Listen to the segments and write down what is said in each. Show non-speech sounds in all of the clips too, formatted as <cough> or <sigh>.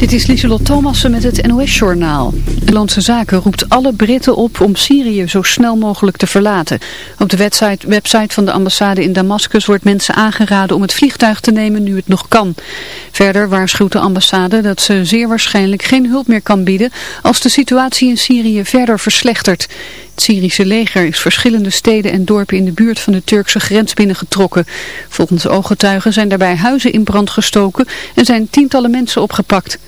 Dit is Lieselot Thomassen met het NOS-journaal. De Nederlandse Zaken roept alle Britten op om Syrië zo snel mogelijk te verlaten. Op de website, website van de ambassade in Damascus wordt mensen aangeraden om het vliegtuig te nemen nu het nog kan. Verder waarschuwt de ambassade dat ze zeer waarschijnlijk geen hulp meer kan bieden als de situatie in Syrië verder verslechtert. Het Syrische leger is verschillende steden en dorpen in de buurt van de Turkse grens binnengetrokken. Volgens ooggetuigen zijn daarbij huizen in brand gestoken en zijn tientallen mensen opgepakt.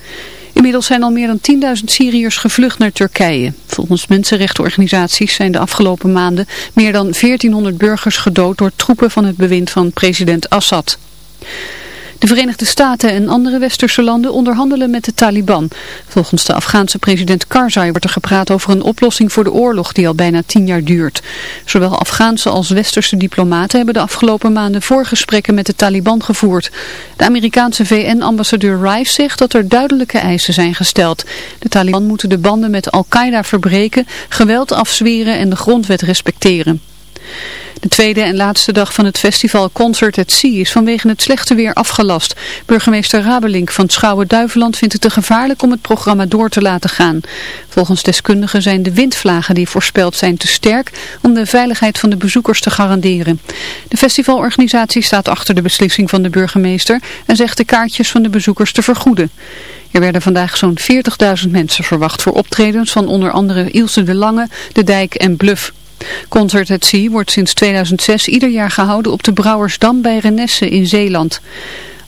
Inmiddels zijn al meer dan 10.000 Syriërs gevlucht naar Turkije. Volgens mensenrechtenorganisaties zijn de afgelopen maanden meer dan 1400 burgers gedood door troepen van het bewind van president Assad. De Verenigde Staten en andere westerse landen onderhandelen met de Taliban. Volgens de Afghaanse president Karzai wordt er gepraat over een oplossing voor de oorlog die al bijna tien jaar duurt. Zowel Afghaanse als westerse diplomaten hebben de afgelopen maanden voorgesprekken met de Taliban gevoerd. De Amerikaanse VN-ambassadeur Rice zegt dat er duidelijke eisen zijn gesteld. De Taliban moeten de banden met Al-Qaeda verbreken, geweld afzweren en de grondwet respecteren. De tweede en laatste dag van het festival Concert at Sea is vanwege het slechte weer afgelast. Burgemeester Rabelink van Schouwen-Duiveland vindt het te gevaarlijk om het programma door te laten gaan. Volgens deskundigen zijn de windvlagen die voorspeld zijn te sterk om de veiligheid van de bezoekers te garanderen. De festivalorganisatie staat achter de beslissing van de burgemeester en zegt de kaartjes van de bezoekers te vergoeden. Er werden vandaag zo'n 40.000 mensen verwacht voor optredens van onder andere Ilse de Lange, De Dijk en Bluff. Concert at Sea wordt sinds 2006 ieder jaar gehouden op de Brouwersdam bij Renesse in Zeeland.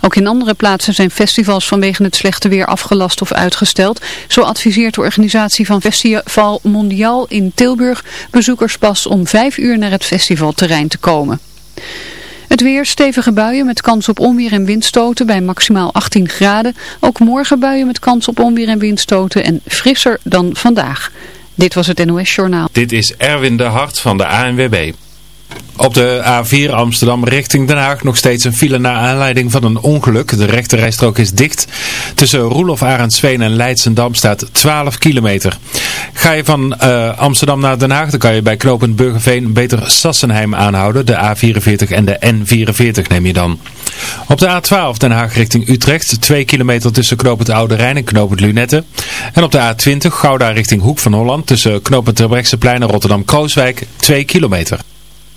Ook in andere plaatsen zijn festivals vanwege het slechte weer afgelast of uitgesteld. Zo adviseert de organisatie van Festival Mondial in Tilburg bezoekers pas om 5 uur naar het festivalterrein te komen. Het weer, stevige buien met kans op onweer en windstoten bij maximaal 18 graden. Ook morgen buien met kans op onweer en windstoten en frisser dan vandaag. Dit was het NOS Journaal. Dit is Erwin de Hart van de ANWB. Op de A4 Amsterdam richting Den Haag nog steeds een file naar aanleiding van een ongeluk. De rechterrijstrook is dicht. Tussen Roelof Arendsveen en Leidsendam staat 12 kilometer. Ga je van uh, Amsterdam naar Den Haag, dan kan je bij knooppunt Burgerveen beter Sassenheim aanhouden. De A44 en de N44 neem je dan. Op de A12 Den Haag richting Utrecht, 2 kilometer tussen knooppunt Oude Rijn en knooppunt Lunette. En op de A20 Gouda richting Hoek van Holland tussen knooppunt Terbrechtseplein en Rotterdam-Krooswijk, 2 kilometer.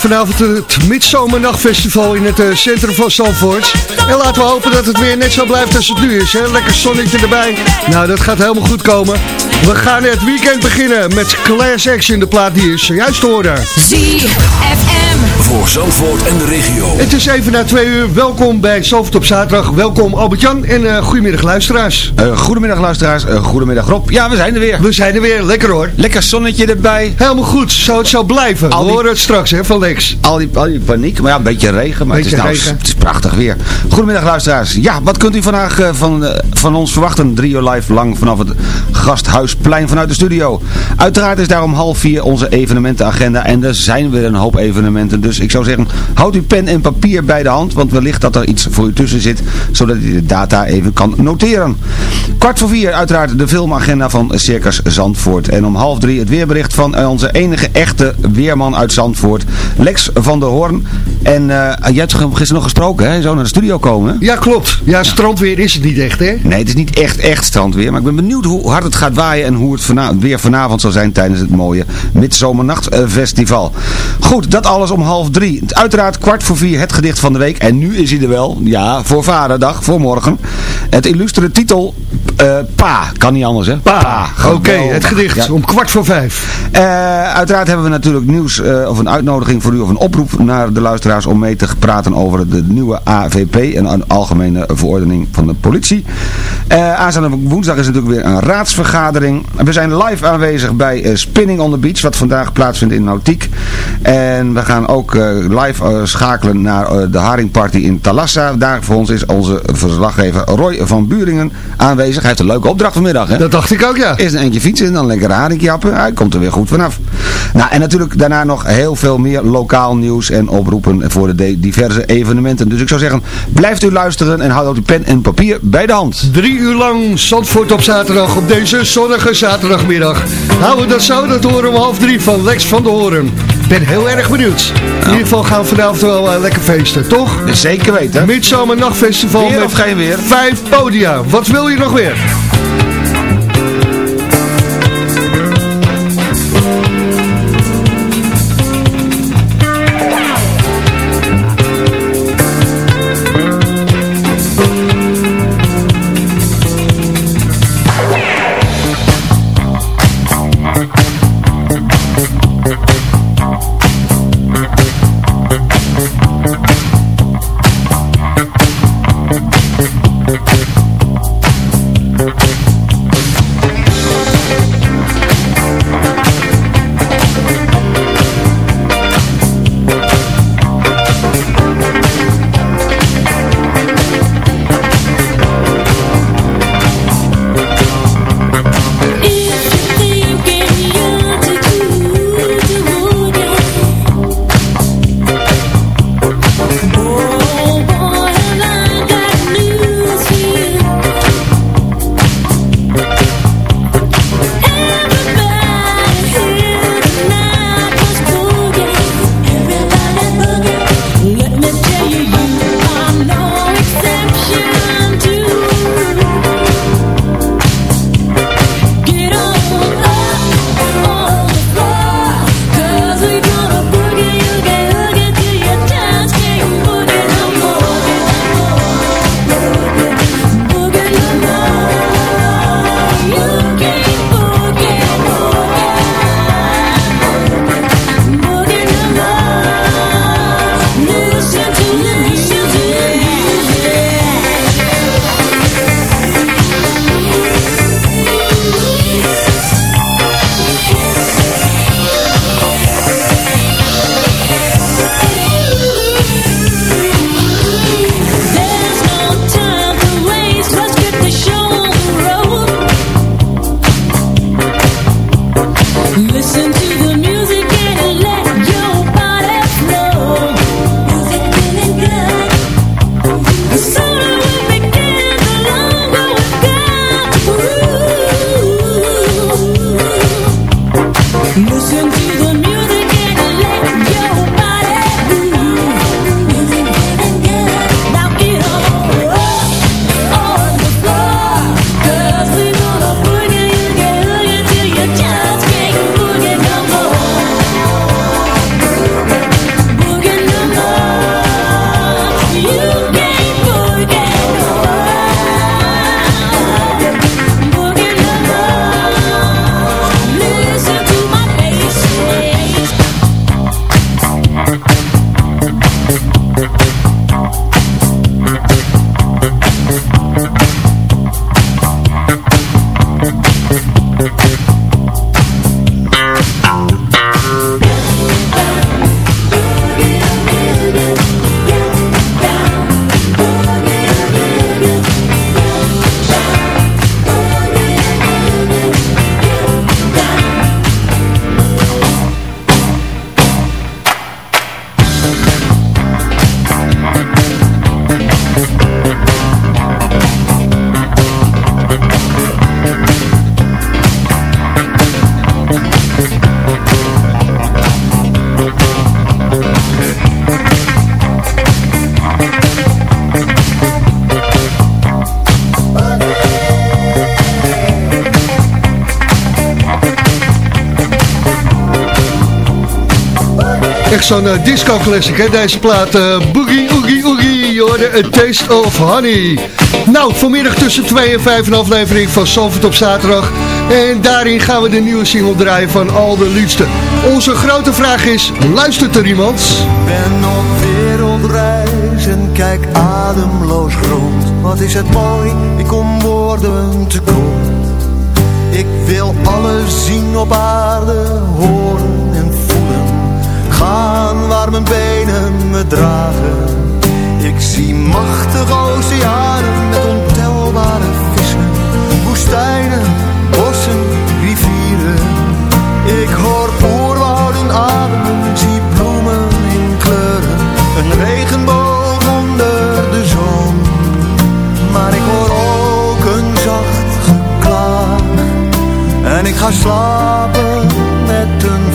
Vanavond het Midzomernachtfestival in het uh, centrum van Zandvoort. En laten we hopen dat het weer net zo blijft als het nu is. Hè? Lekker zonnetje erbij. Nou, dat gaat helemaal goed komen. We gaan het weekend beginnen met Class Action, de plaat die is zojuist horen. ZFM voor Zandvoort en de regio. Het is even na twee uur. Welkom bij Zandvoort op zaterdag. Welkom Albert-Jan en uh, goedemiddag luisteraars. Uh, goedemiddag luisteraars, uh, goedemiddag Rob. Ja, we zijn er weer. We zijn er weer, lekker hoor. Lekker zonnetje erbij. Helemaal goed, zo het zal blijven. Al die... We horen het straks hè, van Lex. Al die, al die paniek, maar ja, een beetje regen, maar beetje het, is nou, het is prachtig weer. Goedemiddag luisteraars. Ja, wat kunt u vandaag van, van ons verwachten? Drie uur live lang vanaf het Gasthuisplein vanuit de studio. Uiteraard is daar om half vier onze evenementenagenda en er zijn weer een hoop evenementen. Dus ik zou zeggen, houd uw pen en papier bij de hand, want wellicht dat er iets voor u tussen zit, zodat u de data even kan noteren. Kwart voor vier uiteraard de filmagenda van Circus Zandvoort. En om half drie het weerbericht van onze enige echte weerman uit Zandvoort, Lex van der Hoorn. En uh, jij hebt gisteren nog gesproken, hè? Zo naar de studio komen. Ja, klopt. Ja, strandweer is het niet echt, hè? Nee, het is niet echt, echt strandweer. Maar ik ben benieuwd hoe hard het gaat waaien en hoe het weer vanavond zal zijn tijdens het mooie Midzomernachtfestival. Goed, dat alles om half drie. Uiteraard kwart voor vier het gedicht van de week. En nu is hij er wel. Ja, voor vaderdag, voor morgen. Het illustere titel uh, Pa. Kan niet anders, hè? Pa. Oké, het gedicht om kwart voor vijf. Uh, uiteraard hebben we natuurlijk nieuws uh, of een uitnodiging voor u of een oproep naar de luisteraars om mee te praten over de nieuwe AVP en een algemene verordening van de politie. aanstaande woensdag is natuurlijk weer een raadsvergadering. We zijn live aanwezig bij Spinning on the Beach, wat vandaag plaatsvindt in Nautiek. En we gaan ook live uh, schakelen naar uh, de Haringparty in Talassa. Daar voor ons is onze verslaggever Roy van Buringen aanwezig. Hij heeft een leuke opdracht vanmiddag. Hè? Dat dacht ik ook, ja. Eerst een eentje fietsen en dan lekker haringjappen. Hij komt er weer goed vanaf. Nou, en natuurlijk daarna nog heel veel meer lokaal nieuws en oproepen voor de diverse evenementen. Dus ik zou zeggen, blijft u luisteren en houd uw pen en papier bij de hand. Drie uur lang Zandvoort op zaterdag, op deze zonnige zaterdagmiddag. Houden we dat zo, dat horen we om half drie van Lex van de Horen ben heel erg benieuwd. In ieder geval gaan we vanavond wel uh, lekker feesten, toch? Zeker weten. Midzomernachtfestival met geen weer? vijf podia. Wat wil je nog weer? Echt zo'n uh, disco classic, hè, deze plaat. Uh, boogie, oogie, oogie, je A Taste of Honey. Nou, vanmiddag tussen 2 en 5 een aflevering van Salford op zaterdag. En daarin gaan we de nieuwe single draaien van Al de Liefste. Onze grote vraag is, luistert er iemand? Ben op wereldreis en kijk ademloos rond. Wat is het mooi, ik kom woorden te kort. Ik wil alles zien op aarde. Gaan waar mijn benen me dragen. Ik zie machtige oceanen met ontelbare vissen. Woestijnen, bossen, rivieren. Ik hoor oerwouden ademen, zie bloemen in kleuren. Een regenboog onder de zon. Maar ik hoor ook een zacht geklaag. En ik ga slapen met een.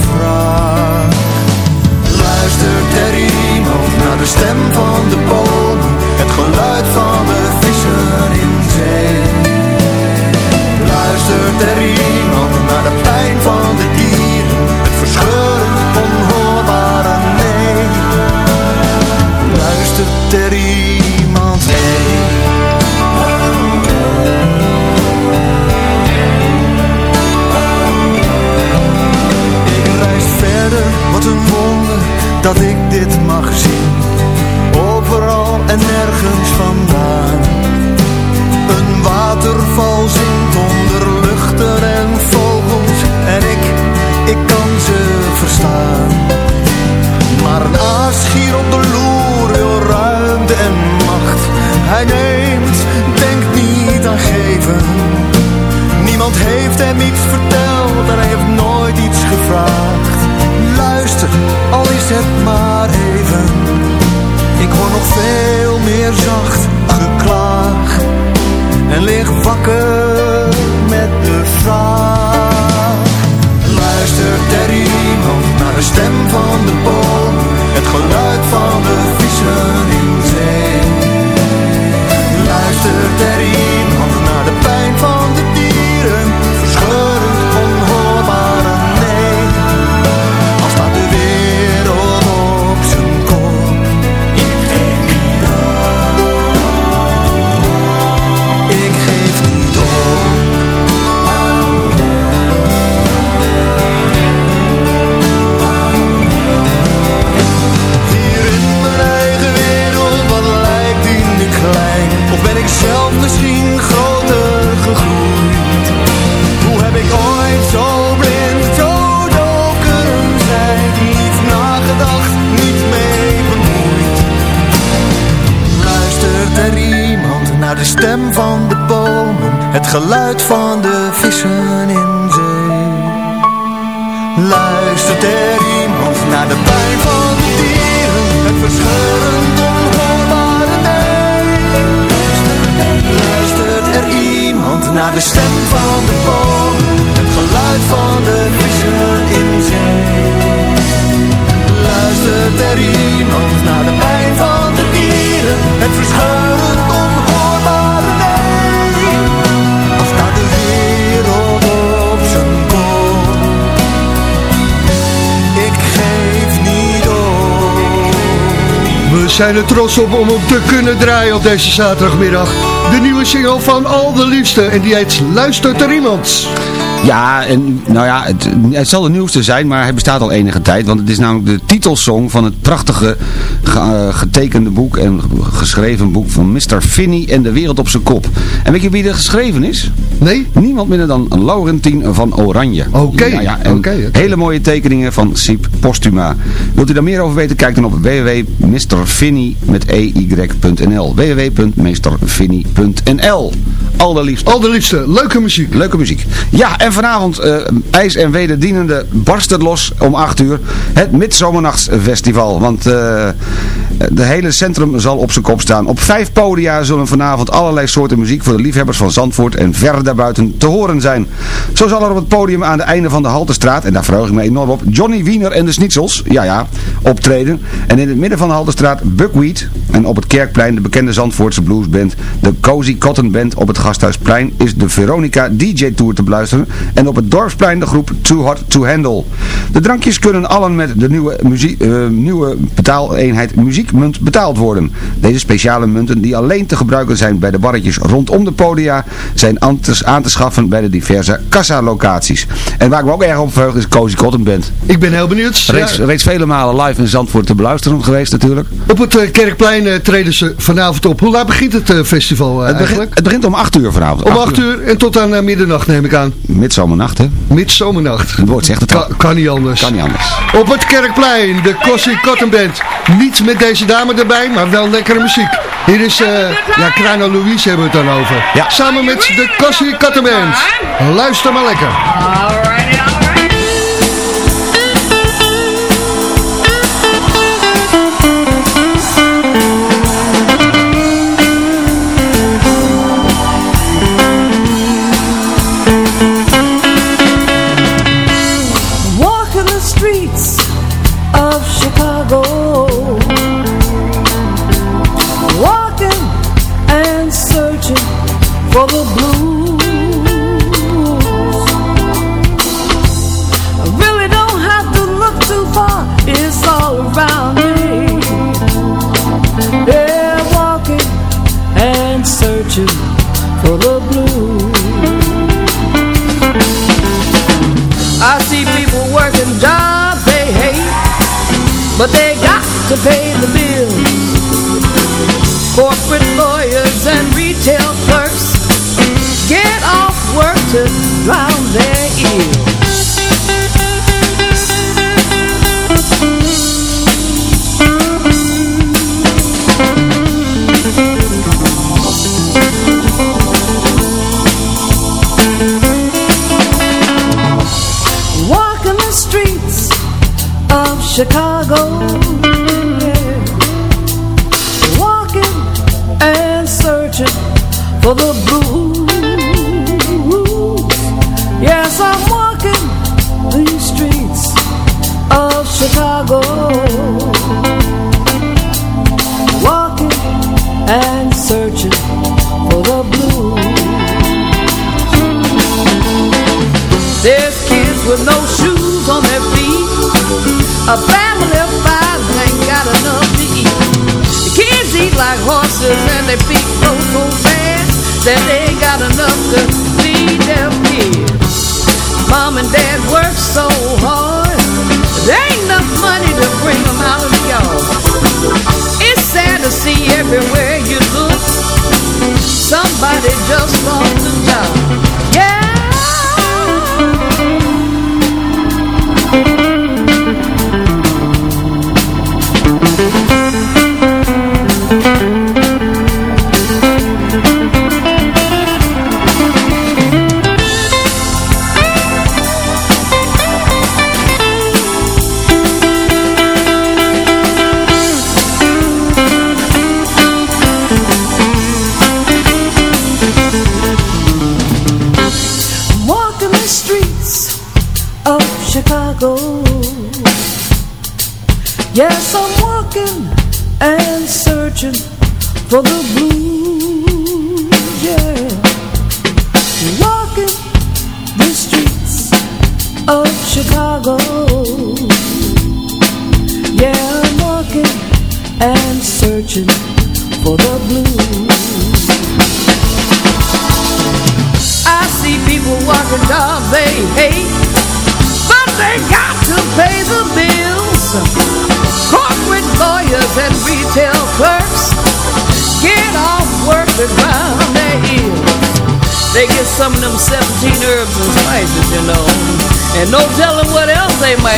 Luistert er iemand naar de stem van de bomen? Het geluid van de vissen in zee. Luistert er iemand naar de pijn van de dieren? Het verscheurend onhoorbare nee. Luistert er iemand dat ik dit mag zien. Overal en nergens vandaan. Zijn er trots op om hem te kunnen draaien op deze zaterdagmiddag. De nieuwe single van Al de Liefste en die heet Luistert er iemand? Ja, en nou ja, het, het zal de nieuwste zijn, maar hij bestaat al enige tijd. Want het is namelijk de titelsong van het prachtige ge- eh, getekende boek en geschreven boek van Mr. Finney en de wereld op zijn kop. En weet je wie er geschreven is? Nee? Niemand minder dan Laurentien van Oranje. Oké, Ja. Hele mooie tekeningen van Siep Postuma. Wilt u daar meer over weten? Kijk dan op www.mrfinney met ey.nl www.meesterfinney.nl Allerliefst. Al de Liefste, leuke muziek. Leuke muziek. Ja, en vanavond eh, ijs en wederdienende barst het los om 8 uur. Het Midzomernachtsfestival. Want eh de hele centrum zal op zijn kop staan. Op vijf podia zullen vanavond allerlei soorten muziek voor de liefhebbers van Zandvoort en ver daarbuiten te horen zijn. Zo zal er op het podium aan het einde van de Haltestraat, en daar verheug ik me enorm op, Johnny Wiener en de Schnitzels, ja ja, optreden. En in het midden van de Haltestraat Buckwheat, En op het Kerkplein de bekende Zandvoortse bluesband, de Cozy Cotton Band. Op het Gasthuisplein is de Veronica DJ Tour te beluisteren. En op het Dorpsplein de groep Too Hot to Handle. De drankjes kunnen allen met de nieuwe, muziek, uh, nieuwe betaaleenheid muziekmunt betaald worden. Deze speciale munten die alleen te gebruiken zijn bij de barretjes rondom de podia zijn aan te, aan te schaffen bij de diverse kassa-locaties. En waar ik me ook erg op verheug is Cozy Cotton Band. Ik ben heel benieuwd. Reeds, reeds vele malen live in Zandvoort te beluisteren geweest natuurlijk. Op het uh, Kerkplein uh, treden ze vanavond op. Hoe laat begint het uh, festival het eigenlijk? Begint, het begint om 8 uur vanavond. Om 8 uur. en tot aan middernacht neem ik aan. Midzomernacht hè? Midzomernacht. Het woord zegt het al. Kan, kan niet anders. Kan niet anders. Op het Kerkplein, de Cozy Cotton Band. Niet met deze dame erbij, maar wel lekkere muziek. Hier is, uh, ja, Krano Louise hebben we het dan over. Ja. Samen met de Cozy Cotton Band. Luister maar lekker. But they got to pay the bills. Corporate lawyers and retail clerks get off work to drown their ears. Chicago. For the blues. There's kids with no shoes on their feet. A family of five ain't got enough to eat. The kids eat like horses and they feet grow so fast that they ain't got enough to feed their kids. Mom and dad work so hard, there ain't enough money to bring them out of the yard. It's sad to see everywhere you look, somebody just lost a job. Yeah.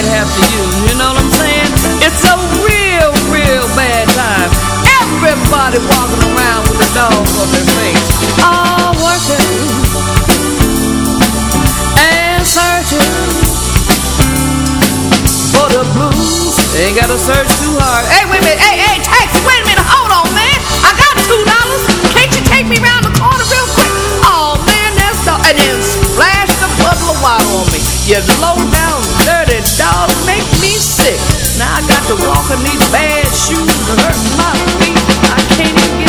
Have to use, you know what I'm saying? It's a real, real bad time. Everybody walking around with a dog on their face. All working and searching for the blues. Ain't gotta search too hard. Hey, wait a minute. Hey, hey, taxi, wait a minute. Hold on, man. I got two dollars. Can't you take me around the corner real quick? Oh, man, that's the... And then splash the puddle of water on me. You low down, dirty dog. Make me sick. Now I got to walk in these bad shoes hurt my feet. I Nou,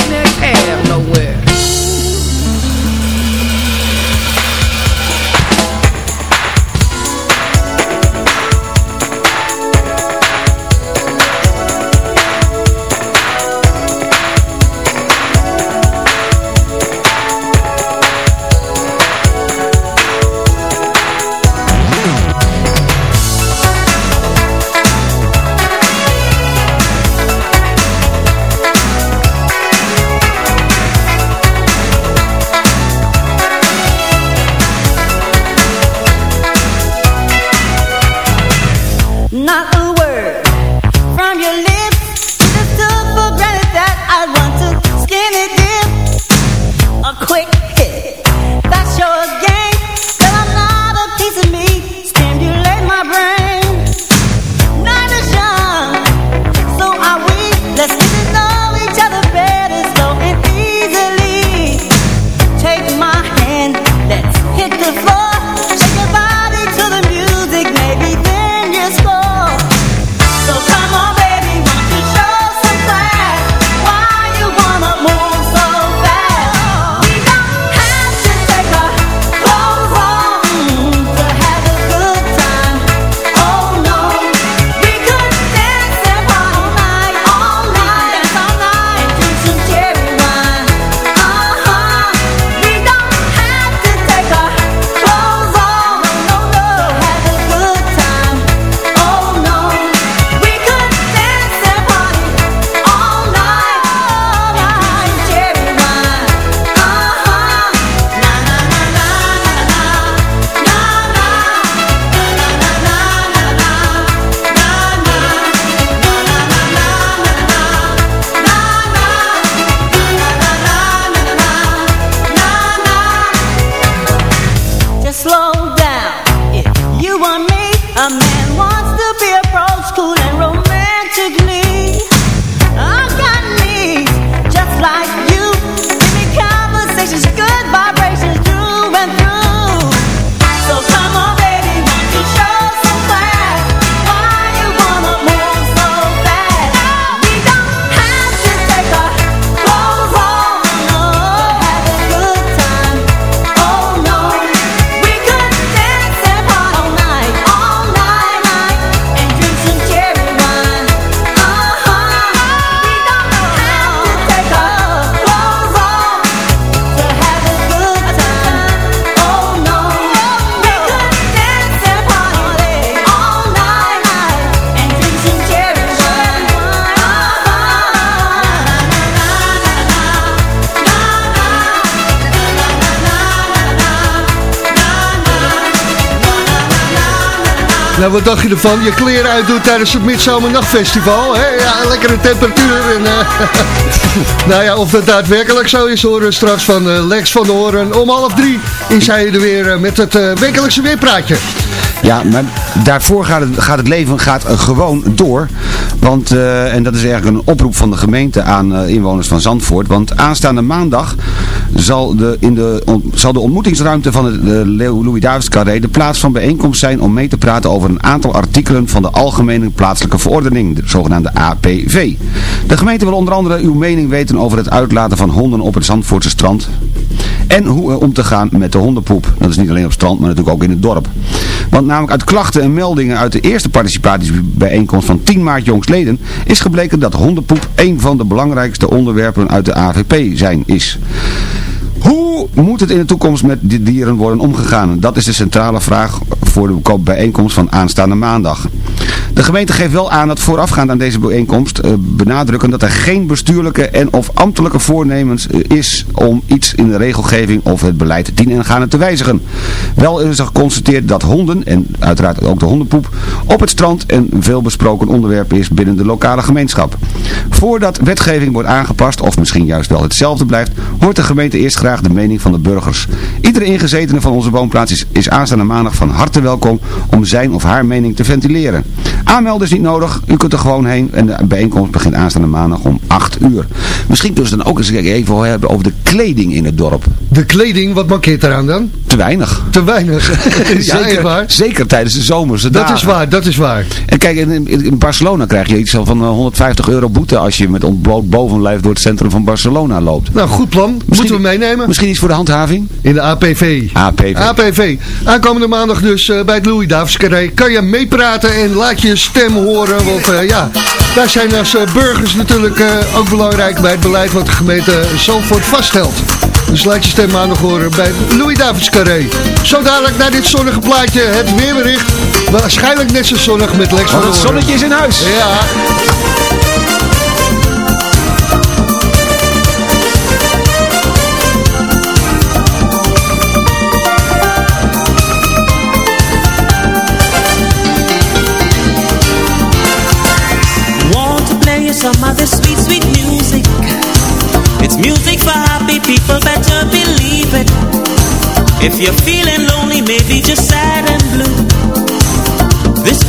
wat dacht je ervan? Je kleren uitdoet tijdens het Midzomernachtfestival. Hè? Ja, lekkere temperatuur. En, uh, <laughs> nou ja, of dat daadwerkelijk zo is, horen straks van uh, Lex van de Horen. Om half drie is hij er weer uh, met het wekelijkse weerpraatje. Ja, maar daarvoor gaat het, gaat het leven gaat, gewoon door. Want, uh, en dat is eigenlijk een oproep van de gemeente aan uh, inwoners van Zandvoort. Want aanstaande maandag zal de, in de, zal de ontmoetingsruimte van het Louis Davids Carré de plaats van bijeenkomst zijn om mee te praten over een aantal artikelen van de Algemene Plaatselijke Verordening, de zogenaamde APV. De gemeente wil onder andere uw mening weten over het uitlaten van honden op het Zandvoortse strand. En hoe om te gaan met de hondenpoep. Dat is niet alleen op strand, maar natuurlijk ook in het dorp. Want namelijk uit klachten en meldingen uit de eerste participatiebijeenkomst van 10 maart jongstleden is gebleken dat hondenpoep een van de belangrijkste onderwerpen uit de AVP zijn is. Hoe moet het in de toekomst met die dieren worden omgegaan? Dat is de centrale vraag voor de bijeenkomst van aanstaande maandag. De gemeente geeft wel aan dat voorafgaand aan deze bijeenkomst uh, benadrukken dat er geen bestuurlijke en of ambtelijke voornemens uh, is om iets in de regelgeving of het beleid dien en gaande te wijzigen. Wel is er geconstateerd dat honden, en uiteraard ook de hondenpoep, op het strand een veelbesproken onderwerp is binnen de lokale gemeenschap. Voordat wetgeving wordt aangepast, of misschien juist wel hetzelfde blijft, hoort de gemeente eerst graag de mening van de burgers. Iedere ingezetene van onze woonplaats is, is aanstaande maandag van harte welkom om zijn of haar mening te ventileren. Aanmelden is niet nodig, u kunt er gewoon heen en de bijeenkomst begint aanstaande maandag om 8 uur. Misschien kunnen we dan ook eens even hebben over de kleding in het dorp. De kleding, wat mankeert eraan dan? Te weinig. Te weinig. <laughs> <laughs> zeker, waar. zeker tijdens de zomerse dat dagen. is waar, dat is waar. En kijk, in, in Barcelona krijg je iets van 150 euro boete als je met ontbloot bovenlijf door het centrum van Barcelona loopt. Nou, goed plan. Misschien, Moeten we meenemen. Misschien voor de handhaving? In de APV. APV. APV. Aankomende maandag dus uh, bij het Louis Davids Carré. Kan je meepraten en laat je stem horen. Want uh, ja, wij zijn als uh, burgers natuurlijk ook belangrijk bij het beleid wat de gemeente Zandvoort vaststelt. Dus laat je stem maandag horen bij Louis Davids Carré. Zo dadelijk naar dit zonnige plaatje, het weerbericht. Waarschijnlijk net zo zonnig met Lex van Het zonnetje is in huis. Ja. People, better believe it. If you're feeling lonely, maybe just sad and blue. This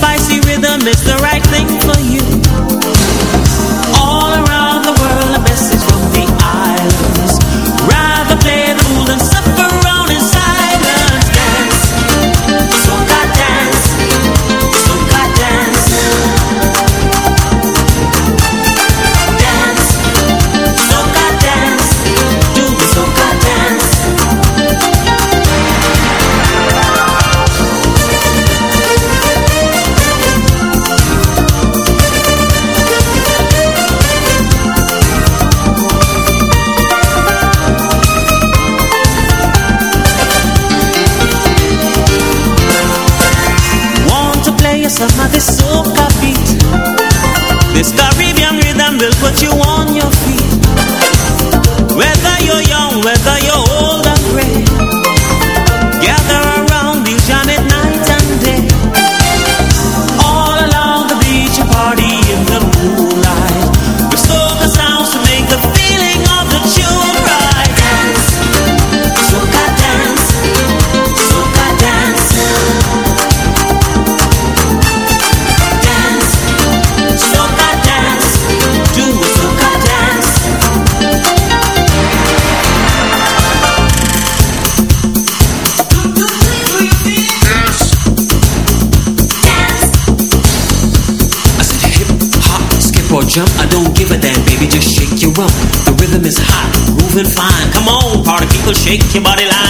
The rhythm is hot, moving fine. Come on, party people, shake your body line.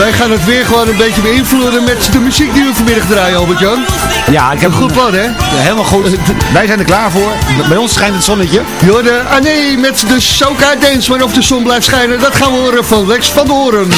Wij gaan het weer gewoon een beetje beïnvloeden met de muziek die we vanmiddag draaien, Albert-Jan. Ja, ik heb Een goed plan, hè? Ja, helemaal goed. Wij zijn er klaar voor. Bij ons schijnt het zonnetje. Jorde, ah nee, met de Soca Dance, maar of de zon blijft schijnen, dat gaan we horen van Lex van de Horen.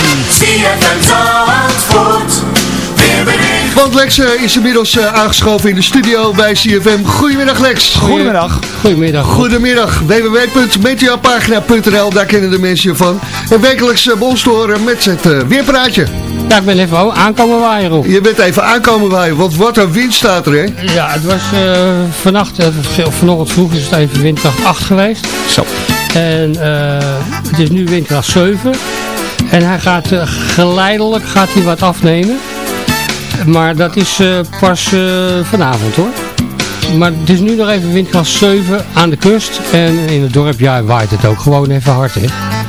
Weerbericht. Want Lex eh, is inmiddels eh, aangeschoven in de studio bij CFM. Goedemiddag Lex. Goedemiddag. Goedemiddag. Goedemiddag, www.meteopagina.nl, daar kennen de mensen je van. En wekelijks uh, ons te horen met het eh, weerpraatje. Ja, ik ben even aankomen waaien op. Je bent even aankomen waaien, want wat een wind staat er, hè? Ja, het was eh, vannacht, eh, of vanochtend vroeg is het even windkracht 8 geweest. Zo. En eh, het is nu windkracht 7. En hij gaat eh, geleidelijk gaat hij wat afnemen. Maar dat is eh, pas eh, vanavond hoor. Maar het is nu nog even windkracht 7 aan de kust. En in het dorp ja, waait het ook gewoon even hard hè.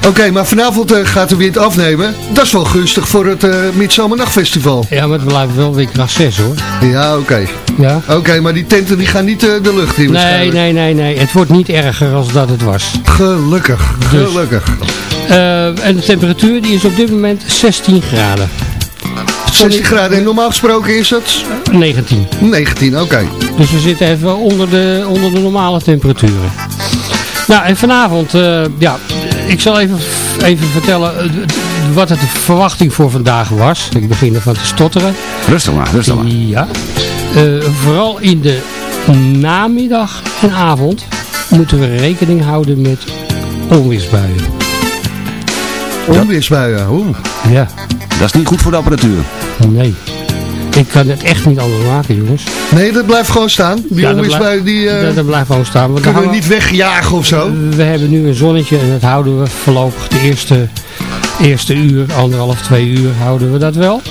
Oké, maar vanavond eh, gaat de wind afnemen. Dat is wel gunstig voor het uh, Midzomernachtfestival. Ja, maar het blijft wel windkracht 6 hoor. Ja, oké. Ja. Oké, maar die tenten die gaan niet uh, de lucht in Nee, nee, nee, nee. Het wordt niet erger als dat het was. Gelukkig, Dus. gelukkig. En de temperatuur die is op dit moment 16 graden. 16 graden en normaal gesproken is het 19. 19, oké. Dus we zitten even onder de, onder de normale temperaturen. Nou, en vanavond, eh, ja, ik zal even, even vertellen eh, wat het de verwachting voor vandaag was. Ik begin ervan te stotteren. Rustig maar, rustig maar. Ja. Eh, vooral in de namiddag en avond moeten we rekening houden met onweersbuien. Onweersbuien, oeh. Ja. Dat is niet goed voor de apparatuur. Nee. Ik kan het echt niet anders maken, jongens. Nee, dat blijft gewoon staan. Die Ja, dat onweersbuien die eh, Dat, dat blijft gewoon staan. want kunnen we hangen- niet wegjagen of zo. We hebben nu een zonnetje en dat houden we voorlopig de eerste, eerste uur, anderhalf, twee uur houden we dat wel.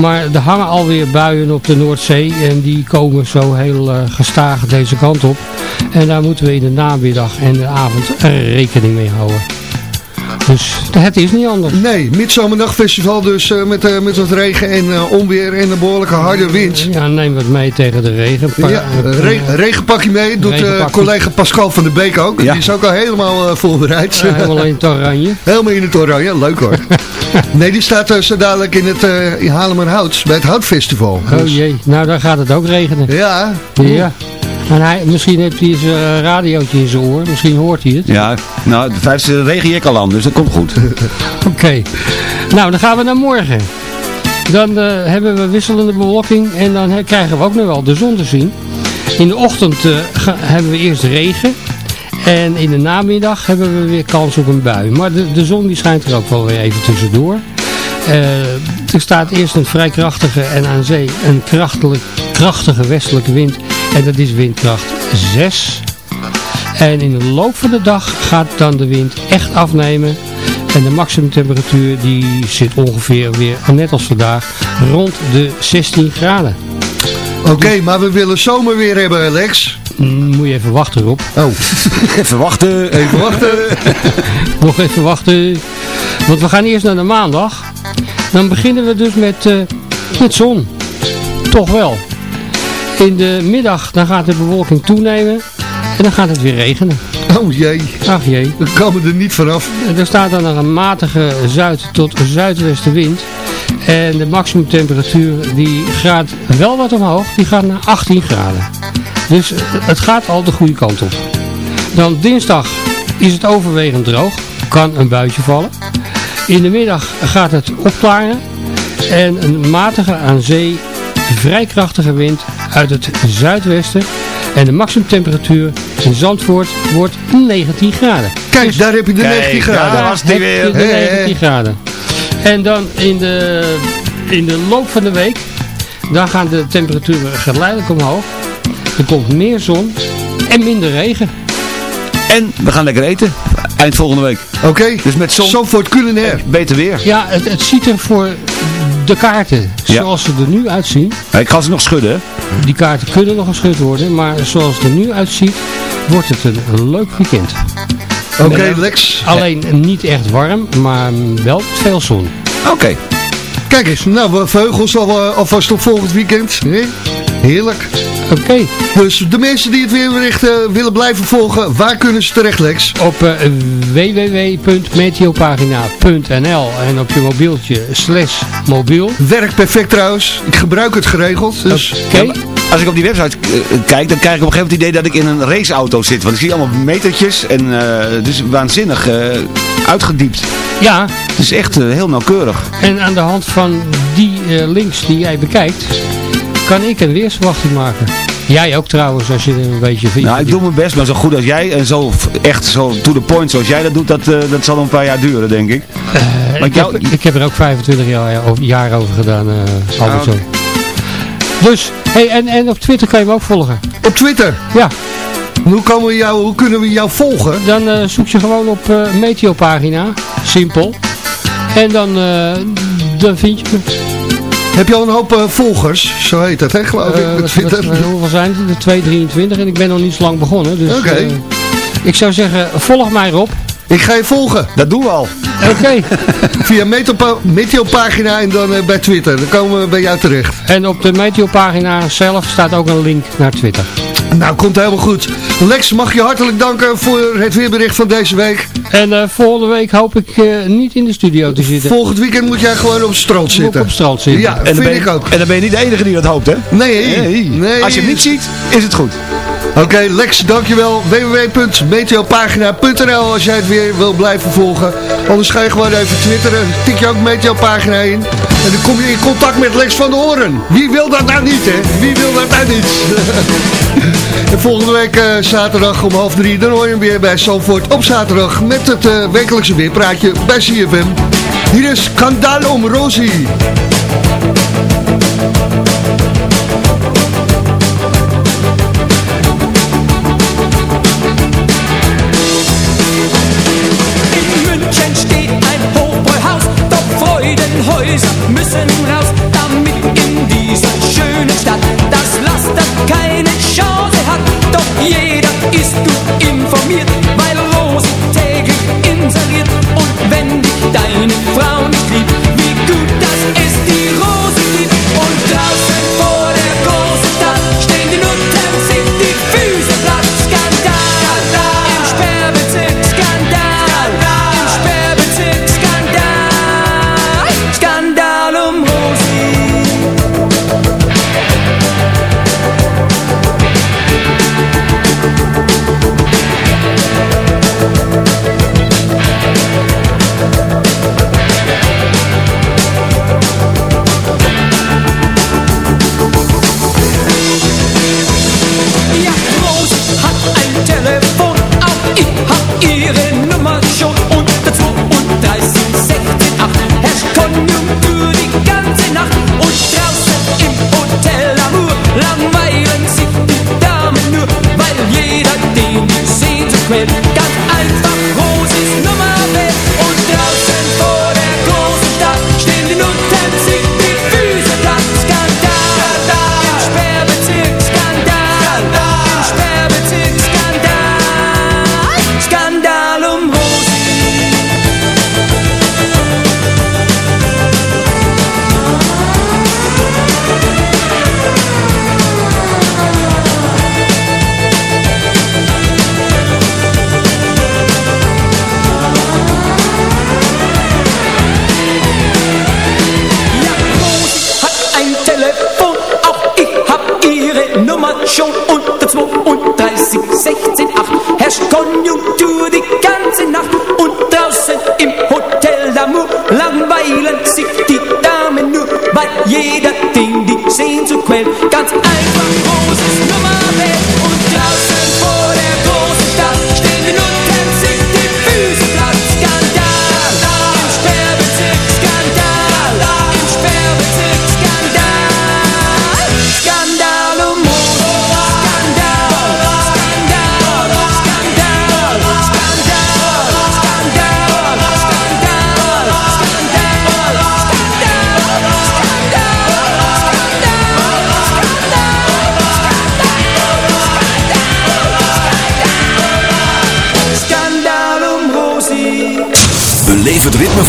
Maar er hangen alweer buien op de Noordzee en die komen zo heel eh, gestaag deze kant op. En daar moeten we in de namiddag en de avond rekening mee houden. Dus het is niet anders. Nee, Midzomernachtfestival dus uh, met, uh, met wat regen en uh, onweer en een behoorlijke harde wind. Ja, neem wat mee tegen de regen. Pa ja, re regenpakje mee, doet collega Pascal van der Beek ook. Ja. Die is ook al helemaal voorbereid. Ja, helemaal in het oranje. <laughs> helemaal in het oranje, leuk hoor. <laughs> nee, die staat zo dadelijk in het uh, Halemerhout, bij het Houtfestival. Oh dus. jee, nou daar gaat het ook regenen. Ja. Ja. En hij, misschien heeft hij zijn radiootje in zijn oor. Misschien hoort hij het. Ja, nou, de vijfde regen je al aan, dus dat komt goed. <laughs> Oké. Okay. Nou, dan gaan we naar morgen. Dan uh, hebben we wisselende bewolking en dan krijgen we ook nog wel de zon te zien. In de ochtend uh, hebben we eerst regen. En in de namiddag hebben we weer kans op een bui. Maar de, de zon die schijnt er ook wel weer even tussendoor. Uh, er staat eerst een vrij krachtige en aan zee een krachtige westelijke wind. En dat is windkracht 6. En in de loop van de dag gaat dan de wind echt afnemen. En de maximumtemperatuur die zit ongeveer weer, net als vandaag, rond de 16 graden. Oké, okay, maar we willen zomer weer hebben, Alex. Mm, moet je even wachten, Rob. Oh, <laughs> even wachten, even wachten. <laughs> Nog even wachten. Want we gaan eerst naar de maandag. Dan beginnen we dus met, uh, met zon. Toch wel. In de middag dan gaat de bewolking toenemen. En dan gaat het weer regenen. Oh jee. Ach jee. We komen er niet vanaf. Er staat dan nog een matige zuid- tot zuidwestenwind. En de maximumtemperatuur die gaat wel wat omhoog. Die gaat naar 18 graden. Dus het gaat al de goede kant op. Dan dinsdag is het overwegend droog. Kan een buitje vallen. In de middag gaat het opklaren. En een matige aan zee vrij krachtige wind uit het zuidwesten. En de maximumtemperatuur in Zandvoort wordt 19 graden. Kijk, dus, daar heb je de 19 graden. Daar was die weer. De 19 graden. En dan in de, in de loop van de week, dan gaan de temperaturen geleidelijk omhoog. Er komt meer zon en minder regen. En we gaan lekker eten. Eind volgende week. Oké. Dus met zon. Zandvoort culinair. Beter weer. Ja, het, het ziet er voor de kaarten, zoals ze er nu uitzien. Ik ga ze nog schudden. Die kaarten kunnen nog geschud worden, maar zoals het er nu uitziet, wordt het een, leuk weekend. Oké, okay, Lex. Alleen niet echt warm, maar wel veel zon. Oké. Kijk eens, nou, vleugels al, uh, alvast op volgend weekend. Nee? Heerlijk. Oké. Dus de mensen die het weerbericht uh, willen blijven volgen, waar kunnen ze terecht, Lex? Op uh, www.meteopagina.nl en op je mobieltje slash mobiel. Werkt perfect trouwens. Ik gebruik het geregeld. Dus... Oké. als ik op die website uh, kijk, dan krijg ik op een gegeven moment het idee dat ik in een raceauto zit. Want ik zie allemaal metertjes en uh, dus waanzinnig uh, uitgediept. Ja. Het is echt heel nauwkeurig. En aan de hand van die links die jij bekijkt, kan ik een weersverwachting maken. Jij ook trouwens, als je een beetje vindt. Nou, ik doe mijn best, maar zo goed als jij en zo echt zo to the point zoals jij dat doet, dat, uh, dat zal een paar jaar duren, denk ik. Uh, maar ik, jou... heb, ik heb er ook 25 jaar, jaar over gedaan, uh, altijd okay. zo. Dus, hey, en, en op Twitter kan je me ook volgen. Op Twitter? Ja. Hoe, komen we jou, hoe kunnen we jou volgen? Dan uh, zoek je gewoon op uh, Meteopagina, simpel. En dan, dan vind je me. Heb je al een hoop uh, volgers? Zo heet dat, hè, geloof ik. Uh, Twitter. Wat, hoeveel zijn het? De 223 en ik ben nog niet zo lang begonnen. Dus, Oké. Okay. Uh, ik zou zeggen, volg mij Rob. Ik ga je volgen. Dat doen we al. Oké. Okay. <laughs> Via Meteo-pagina en dan bij Twitter. Dan komen we bij jou terecht. En op de Meteo-pagina zelf staat ook een link naar Twitter. Nou, komt helemaal goed. Lex, mag je hartelijk danken voor het weerbericht van deze week. En uh, volgende week hoop ik uh, niet in de studio te zitten. Volgend weekend moet jij gewoon op het strand zitten. op het strand zitten. Ja, en vind ik ook. En dan ben je niet de enige die dat hoopt, hè? Nee. nee. nee. Als je het niet ziet, is het goed. Oké, Lex, dankjewel. www.meteopagina.nl als jij het weer wil blijven volgen. Anders ga je gewoon even twitteren. Tik je ook Meteopagina in. En dan kom je in contact met Lex van de Horen. Wie wil dat nou niet, hè? Wie wil dat nou niet? <laughs> en volgende week uh, zaterdag om half drie, dan hoor je hem weer bij Salford op zaterdag met het uh, wekelijkse weerpraatje bij CFM. Hier is Kandal om Rosie.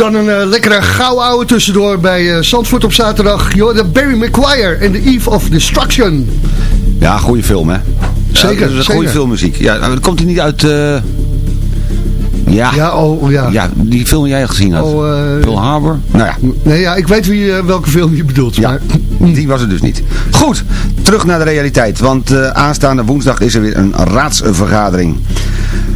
dan een eh, lekkere gauw tussendoor bij eh, Zandvoort op zaterdag. De Barry Maguire en The Eve of Destruction. Ja, goede film hè. Zeker, Ja, dat is een goede filmmuziek. Ja, komt hij niet uit... eh, Ja. Ja, oh, ja. Ja, die film jij gezien had. Oh, Pearl Harbor. Nou ja. Nee, ja, ik weet wie, eh, welke film je bedoelt. Ja, Maar, die was het dus niet. Goed, terug naar de realiteit. Want eh, aanstaande woensdag is er weer een raadsvergadering.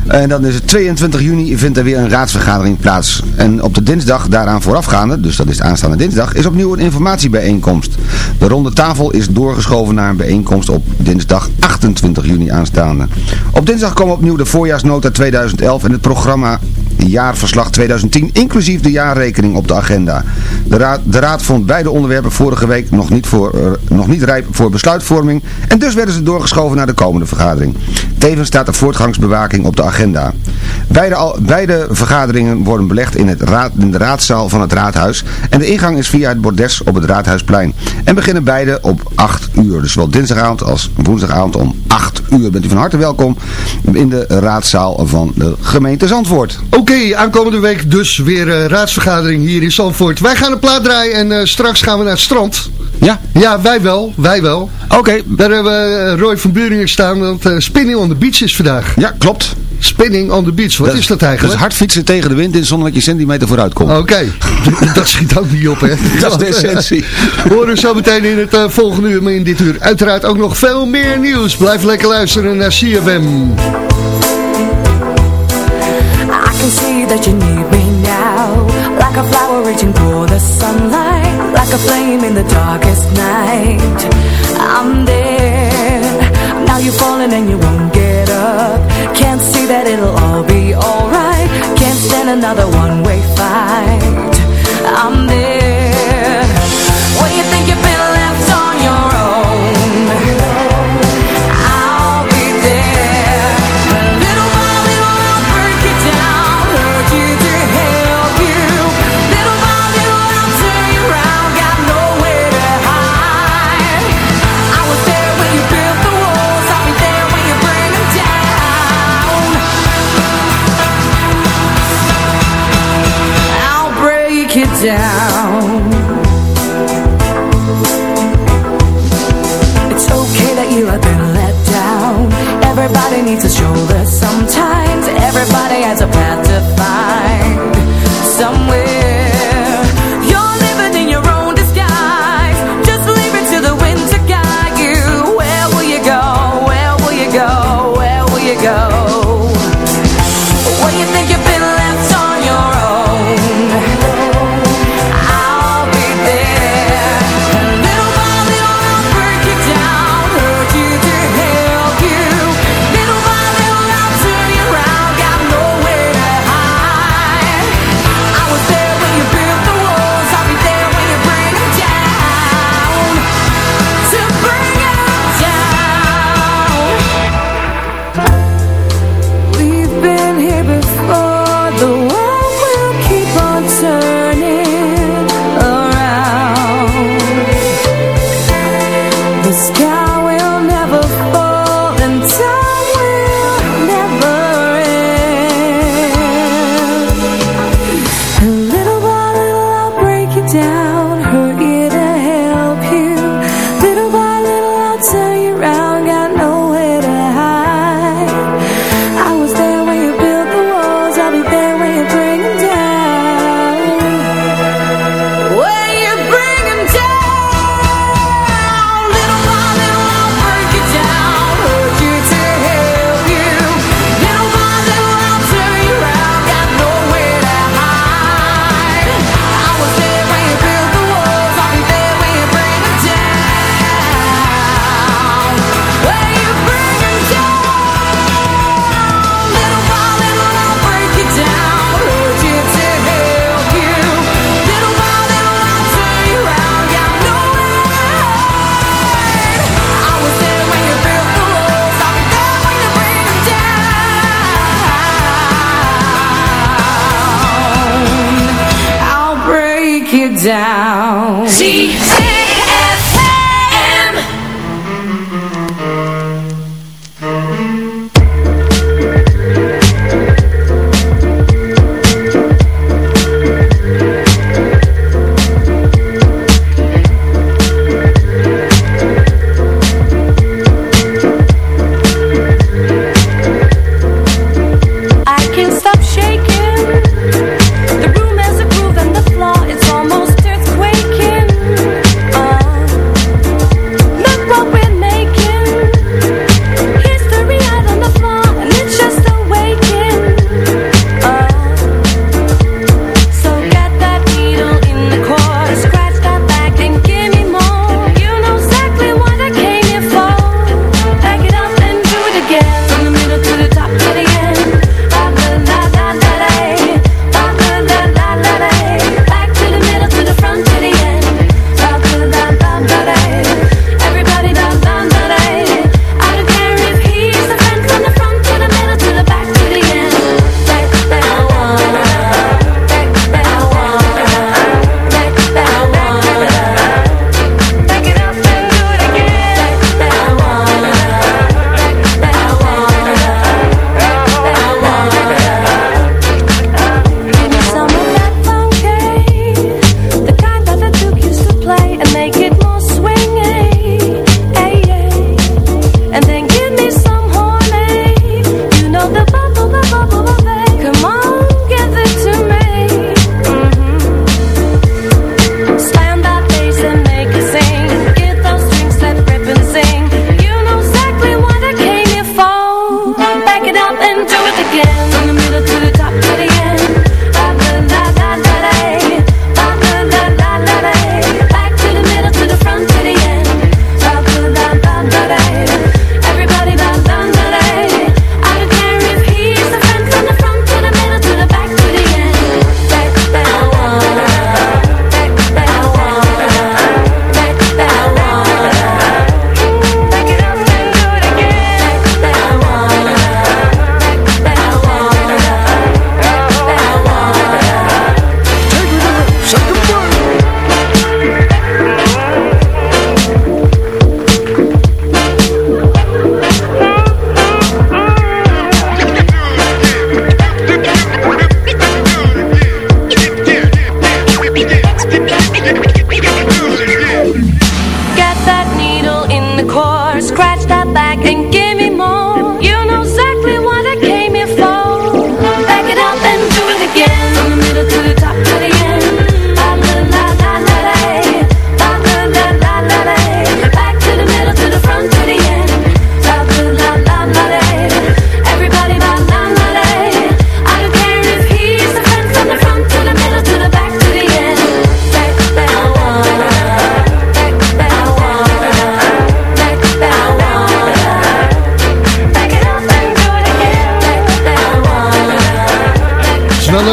En dan is het 22 juni vindt er weer een raadsvergadering plaats. En op de dinsdag daaraan voorafgaande, dus dat is aanstaande dinsdag, is opnieuw een informatiebijeenkomst. De ronde tafel is doorgeschoven naar een bijeenkomst op dinsdag 28 juni aanstaande. Op dinsdag komen opnieuw de voorjaarsnota 2011 en het programma programma jaarverslag 2010, inclusief de jaarrekening op de agenda. De raad, de raad vond beide onderwerpen vorige week nog niet, voor, eh, nog niet rijp voor besluitvorming en dus werden ze doorgeschoven naar de komende vergadering. Tevens staat de voortgangsbewaking op de agenda. Beide, al, beide vergaderingen worden belegd in, het raad, in de raadzaal van het raadhuis en de ingang is via het bordes op het raadhuisplein. En beginnen beide op 8 uur, dus zowel dinsdagavond als woensdagavond om 8 uur. Bent u van harte welkom in de raadzaal van de gemeente Zandvoort. Oké, aankomende week dus weer eh, raadsvergadering hier in Zandvoort. Wij gaan een plaat draaien en eh, straks gaan we naar het strand. Ja? Ja, wij wel. Wij wel. Oké. Daar hebben we eh, Roy van Buringen staan, want Spinning on the Beach is vandaag. Ja, klopt. Spinning on the Beach, wat is dat Dat eigenlijk? is hard fietsen tegen de wind in zonder dat je centimeter vooruit komt. Oké, <laughs> dat schiet ook niet op, hè? Dat is de essentie. <laughs> We horen zo meteen in het volgende uur, maar in dit uur uiteraard ook nog veel meer nieuws. Blijf lekker luisteren naar CFM. Can see that you need me now. Like a flower reaching for the sunlight Like a flame in the darkest night. I'm there. Now you're falling and you won't get up. Can't see that it'll all be alright. Can't stand another one-way fight. I'm there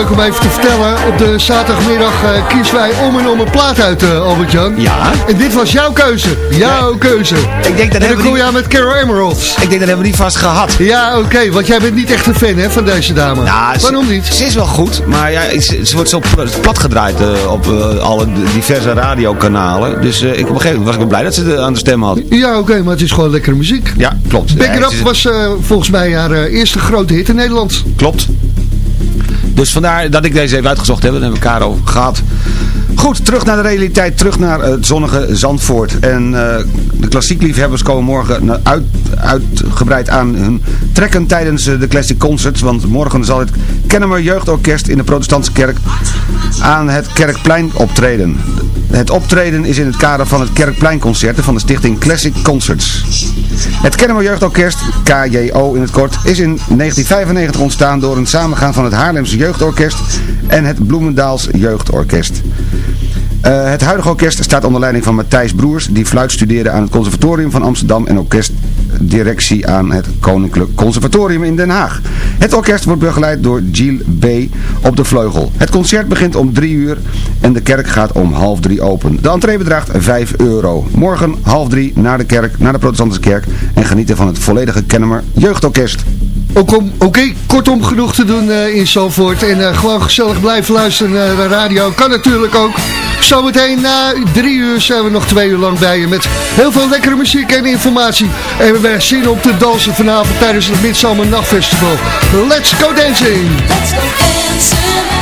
leuk om even te vertellen. Op de zaterdagmiddag uh, kiezen wij om en om een plaat uit, uh, Albert-Jan. Ja. En dit was jouw keuze. Jouw keuze. Ik denk dat en dan kom je aan met Carol Emeralds. Ik denk dat hebben we die vast gehad. Ja, oké. want jij bent niet echt een fan hè, van deze dame. Nou, Waarom niet? Ze is wel goed, maar ja, ze, ze wordt zo plat gedraaid uh, op alle diverse radiokanalen. Dus ik, op een gegeven moment was ik wel blij dat ze de, aan de stem had. Ja, oké. maar het is gewoon lekkere muziek. Ja, klopt. Back It Up was volgens mij haar eerste grote hit in Nederland. Klopt. Dus vandaar dat ik deze even uitgezocht heb. Dan hebben we Caro gehad. Goed, terug naar de realiteit. Terug naar het zonnige Zandvoort. En uh, de klassiekliefhebbers komen morgen uit, uitgebreid aan hun trekken tijdens de Classic Concerts. Want morgen zal het Kennemer Jeugdorkest in de protestantse kerk aan het Kerkplein optreden. Het optreden is in het kader van het Kerkpleinconcerten van de stichting Classic Concerts. Het Kennemer Jeugdorkest, KJO in het kort, is in 1995 ontstaan door een samengaan van het Haarlemse Jeugdorkest en het Bloemendaals Jeugdorkest. Uh, het huidige orkest staat onder leiding van Matthijs Broers, die fluit studeerde aan het Conservatorium van Amsterdam en orkestdirectie aan het Koninklijk Conservatorium in Den Haag. Het orkest wordt begeleid door Gilles B. op de vleugel. Het concert begint om 3 uur en de kerk gaat om half drie open. De entree bedraagt 5 euro. Morgen half drie naar de kerk, naar de protestantse kerk en genieten van het volledige Kennemer Jeugdorkest. Oké, kortom genoeg te doen uh, in Zalvoort. En uh, gewoon gezellig blijven luisteren naar de radio. Kan natuurlijk ook. Zometeen na drie uur zijn we nog twee uur lang bij je. Met heel veel lekkere muziek en informatie. En we hebben zin om te dansen vanavond tijdens het Midsummer Nachtfestival. Let's go dancing! Let's go dancing!